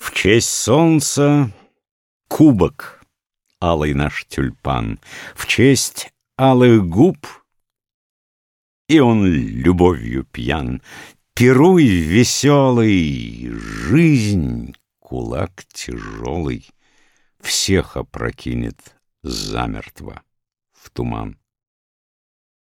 В честь солнца кубок, алый наш тюльпан, В честь алых губ, и он любовью пьян. Пируй веселый, жизнь, кулак тяжелый, Всех опрокинет замертво в туман.